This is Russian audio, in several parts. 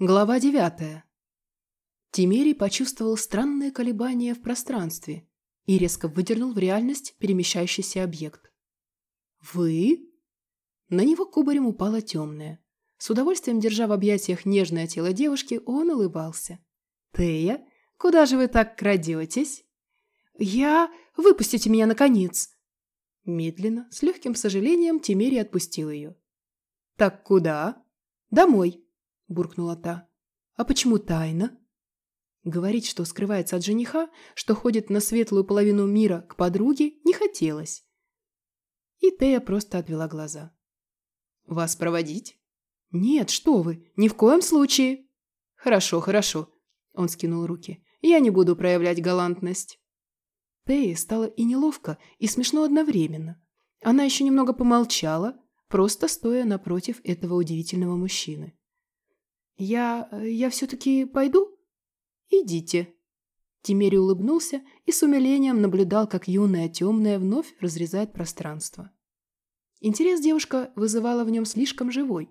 Глава девятая. Тимерий почувствовал странное колебание в пространстве и резко выдернул в реальность перемещающийся объект. «Вы?» На него кубарем упала темная. С удовольствием держа в объятиях нежное тело девушки, он улыбался. «Тея, куда же вы так крадетесь?» «Я... Выпустите меня, наконец!» Медленно, с легким сожалением, Тимерий отпустил ее. «Так куда?» «Домой», – буркнула та. «А почему тайна?» Говорить, что скрывается от жениха, что ходит на светлую половину мира к подруге, не хотелось. И Тея просто отвела глаза. «Вас проводить?» «Нет, что вы, ни в коем случае!» «Хорошо, хорошо», – он скинул руки. «Я не буду проявлять галантность». Тее стало и неловко, и смешно одновременно. Она еще немного помолчала, просто стоя напротив этого удивительного мужчины. «Я... я все-таки пойду?» «Идите». Тимери улыбнулся и с умилением наблюдал, как юная темная вновь разрезает пространство. Интерес девушка вызывала в нем слишком живой.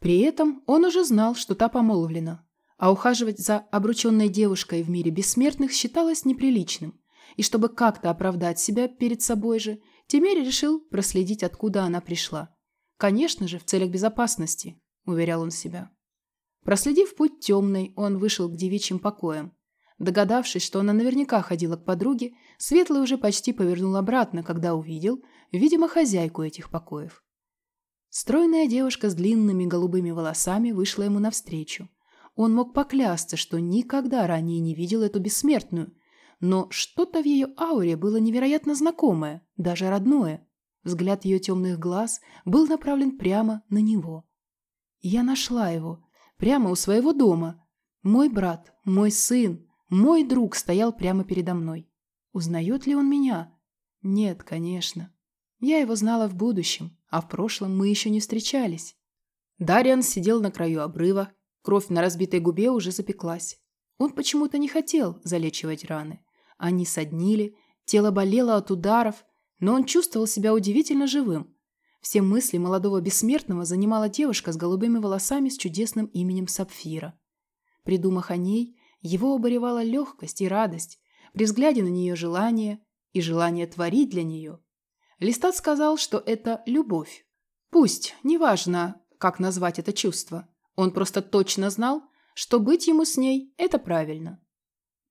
При этом он уже знал, что та помолвлена, а ухаживать за обрученной девушкой в мире бессмертных считалось неприличным, и чтобы как-то оправдать себя перед собой же, Тимери решил проследить, откуда она пришла. Конечно же, в целях безопасности, уверял он себя. Проследив путь темный, он вышел к девичьим покоям. Догадавшись, что она наверняка ходила к подруге, Светлый уже почти повернул обратно, когда увидел, видимо, хозяйку этих покоев. Стройная девушка с длинными голубыми волосами вышла ему навстречу. Он мог поклясться, что никогда ранее не видел эту бессмертную, но что-то в ее ауре было невероятно знакомое, даже родное. Взгляд ее темных глаз был направлен прямо на него. Я нашла его, прямо у своего дома. Мой брат, мой сын, мой друг стоял прямо передо мной. Узнает ли он меня? Нет, конечно. Я его знала в будущем, а в прошлом мы еще не встречались. Дариан сидел на краю обрыва, кровь на разбитой губе уже запеклась. Он почему-то не хотел залечивать раны. Они соднили, тело болело от ударов, но он чувствовал себя удивительно живым. Все мысли молодого бессмертного занимала девушка с голубыми волосами с чудесным именем Сапфира. Придумав о ней, его оборевала легкость и радость, при взгляде на нее желание и желание творить для нее. Листат сказал, что это любовь. Пусть, неважно, как назвать это чувство, он просто точно знал, что быть ему с ней – это правильно.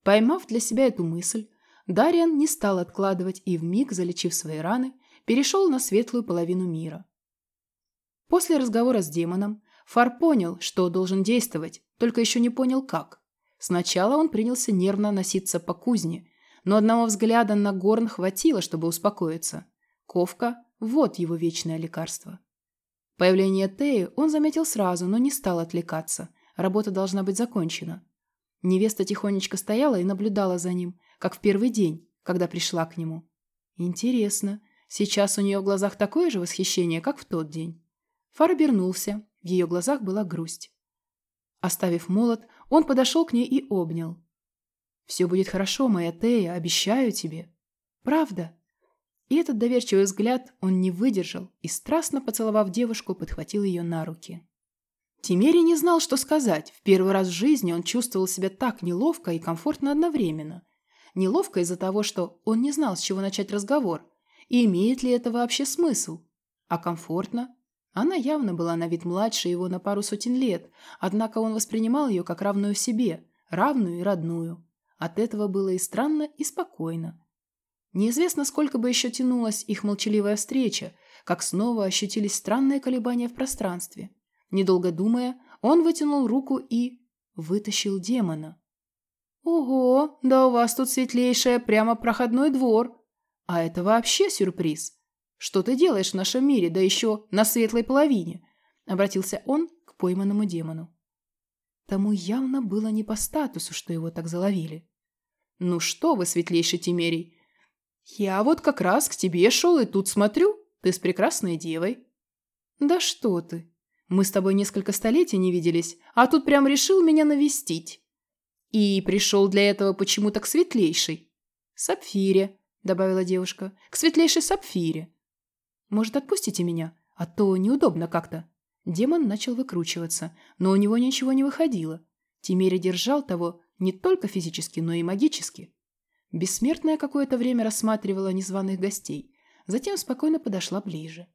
Поймав для себя эту мысль, Дариан не стал откладывать и вмиг, залечив свои раны, перешел на светлую половину мира. После разговора с демоном Фар понял, что должен действовать, только еще не понял как. Сначала он принялся нервно носиться по кузне, но одного взгляда на горн хватило, чтобы успокоиться. Ковка – вот его вечное лекарство. Появление Теи он заметил сразу, но не стал отвлекаться. Работа должна быть закончена. Невеста тихонечко стояла и наблюдала за ним, как в первый день, когда пришла к нему. Интересно, Сейчас у нее в глазах такое же восхищение, как в тот день. Фар обернулся, в ее глазах была грусть. Оставив молот, он подошел к ней и обнял. «Все будет хорошо, моя Тея, обещаю тебе». «Правда?» И этот доверчивый взгляд он не выдержал и, страстно поцеловав девушку, подхватил ее на руки. Тимери не знал, что сказать. В первый раз в жизни он чувствовал себя так неловко и комфортно одновременно. Неловко из-за того, что он не знал, с чего начать разговор – и имеет ли это вообще смысл? А комфортно? Она явно была на вид младше его на пару сотен лет, однако он воспринимал ее как равную себе, равную и родную. От этого было и странно, и спокойно. Неизвестно, сколько бы еще тянулась их молчаливая встреча, как снова ощутились странные колебания в пространстве. Недолго думая, он вытянул руку и... вытащил демона. «Ого, да у вас тут светлейшая прямо проходной двор!» А это вообще сюрприз. Что ты делаешь в нашем мире, да еще на светлой половине? Обратился он к пойманному демону. Тому явно было не по статусу, что его так заловили. «Ну что вы, светлейший Тимерий, я вот как раз к тебе шел и тут смотрю, ты с прекрасной девой». «Да что ты, мы с тобой несколько столетий не виделись, а тут прям решил меня навестить. И пришел для этого почему-то к светлейшей. Сапфире, добавила девушка, к светлейшей сапфире. Может, отпустите меня, а то неудобно как-то. Демон начал выкручиваться, но у него ничего не выходило. Тимери держал того не только физически, но и магически. Бессмертная какое-то время рассматривала незваных гостей, затем спокойно подошла ближе.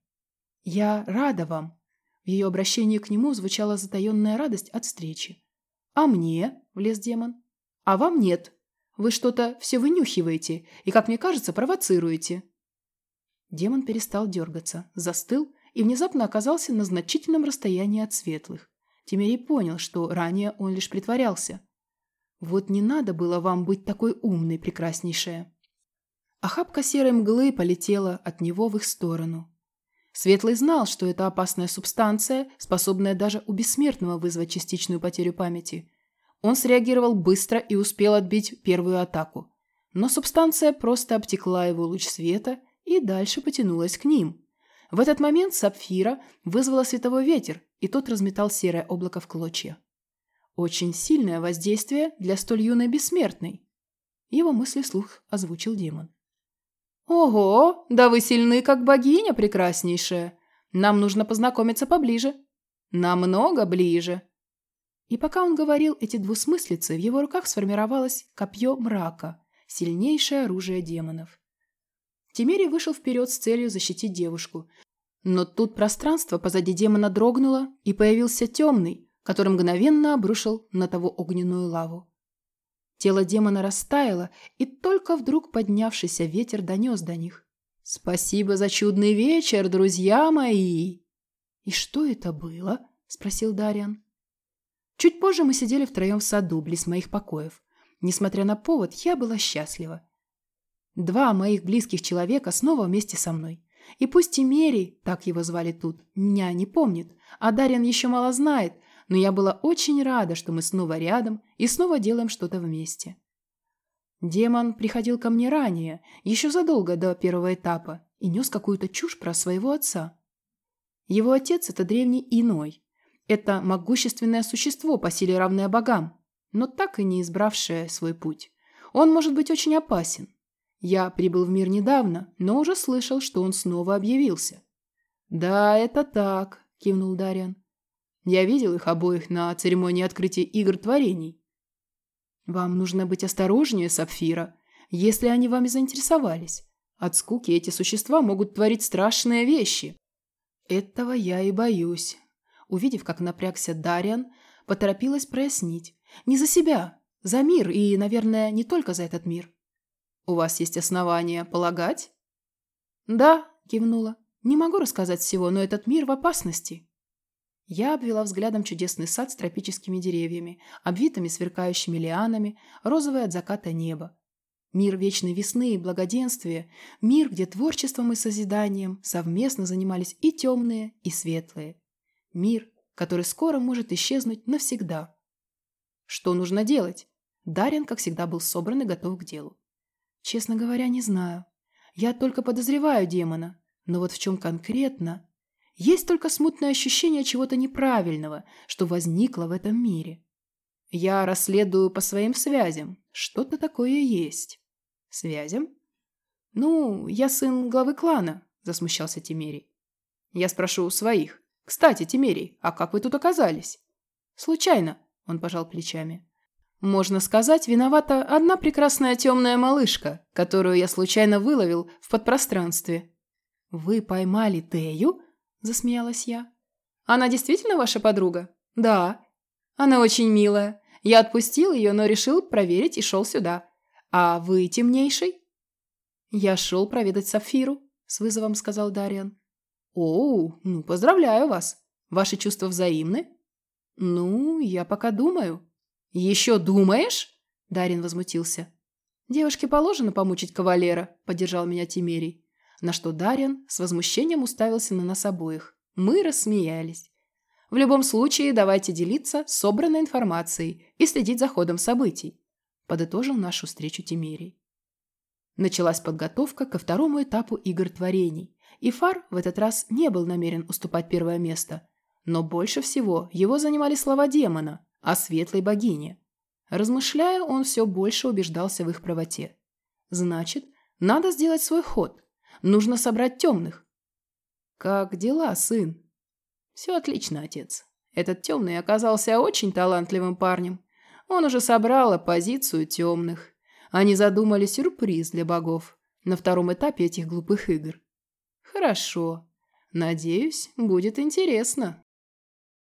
«Я рада вам». В ее обращении к нему звучала затаенная радость от встречи. «А мне?» – влез демон. «А вам нет. Вы что-то все вынюхиваете и, как мне кажется, провоцируете». Демон перестал дергаться, застыл и внезапно оказался на значительном расстоянии от светлых. Тимирий понял, что ранее он лишь притворялся. «Вот не надо было вам быть такой умной, прекраснейшая». Охапка серой мглы полетела от него в их сторону. Светлый знал, что это опасная субстанция, способная даже у бессмертного вызвать частичную потерю памяти. Он среагировал быстро и успел отбить первую атаку. Но субстанция просто обтекла его луч света и дальше потянулась к ним. В этот момент сапфира вызвала световой ветер, и тот разметал серое облако в клочья. Очень сильное воздействие для столь юной бессмертной. Его мысли вслух озвучил демон. «Ого, да вы сильны, как богиня прекраснейшая. Нам нужно познакомиться поближе. Намного ближе». И пока он говорил эти двусмыслицы, в его руках сформировалось копье мрака, сильнейшее оружие демонов. Тимери вышел вперед с целью защитить девушку. Но тут пространство позади демона дрогнуло, и появился темный, который мгновенно обрушил на того огненную лаву. Тело демона растаяло, и только вдруг поднявшийся ветер донес до них. «Спасибо за чудный вечер, друзья мои!» «И что это было?» – спросил Дариан. Чуть позже мы сидели втроем в саду, близ моих покоев. Несмотря на повод, я была счастлива. Два моих близких человека снова вместе со мной. И пусть Тимерий, так его звали тут, меня не помнит, а Дарьян еще мало знает, но я была очень рада, что мы снова рядом и снова делаем что-то вместе. Демон приходил ко мне ранее, еще задолго до первого этапа, и нес какую-то чушь про своего отца. Его отец – это древний иной. Это могущественное существо по силе равное богам, но так и не избравшее свой путь. Он может быть очень опасен. Я прибыл в мир недавно, но уже слышал, что он снова объявился. «Да, это так», – кивнул Дариан. Я видел их обоих на церемонии открытия игр творений. Вам нужно быть осторожнее, Сапфира, если они вами заинтересовались. От скуки эти существа могут творить страшные вещи. Этого я и боюсь. Увидев, как напрягся Дариан, поторопилась прояснить. Не за себя, за мир и, наверное, не только за этот мир. У вас есть основания полагать? Да, кивнула. Не могу рассказать всего, но этот мир в опасности. Я обвела взглядом чудесный сад с тропическими деревьями, обвитыми сверкающими лианами, розовое от заката небо. Мир вечной весны и благоденствия, мир, где творчеством и созиданием совместно занимались и темные, и светлые. Мир, который скоро может исчезнуть навсегда. Что нужно делать? Дарьян, как всегда, был собран и готов к делу. Честно говоря, не знаю. Я только подозреваю демона, но вот в чем конкретно, есть только смутное ощущение чего-то неправильного, что возникло в этом мире. Я расследую по своим связям. Что-то такое есть. Связям? Ну, я сын главы клана, засмущался Тимерий. Я спрошу у своих. Кстати, Тимерий, а как вы тут оказались? Случайно, он пожал плечами. Можно сказать, виновата одна прекрасная темная малышка, которую я случайно выловил в подпространстве. Вы поймали Тею? – засмеялась я. «Она действительно ваша подруга?» «Да». «Она очень милая. Я отпустил ее, но решил проверить и шел сюда. А вы темнейший?» «Я шел проведать Сафиру», – с вызовом сказал Дариан. «Оу, ну поздравляю вас. Ваши чувства взаимны?» «Ну, я пока думаю». «Еще думаешь?» – Дарин возмутился. «Девушке положено помучить кавалера», – поддержал меня Тимерий на что Дарьян с возмущением уставился на нас обоих. Мы рассмеялись. В любом случае, давайте делиться собранной информацией и следить за ходом событий, подытожил нашу встречу Тимерий. Началась подготовка ко второму этапу игр творений, и Фар в этот раз не был намерен уступать первое место. Но больше всего его занимали слова демона о светлой богине. Размышляя, он все больше убеждался в их правоте. Значит, надо сделать свой ход, Нужно собрать темных. Как дела, сын? Все отлично, отец. Этот темный оказался очень талантливым парнем. Он уже собрал оппозицию темных. Они задумали сюрприз для богов на втором этапе этих глупых игр. Хорошо. Надеюсь, будет интересно.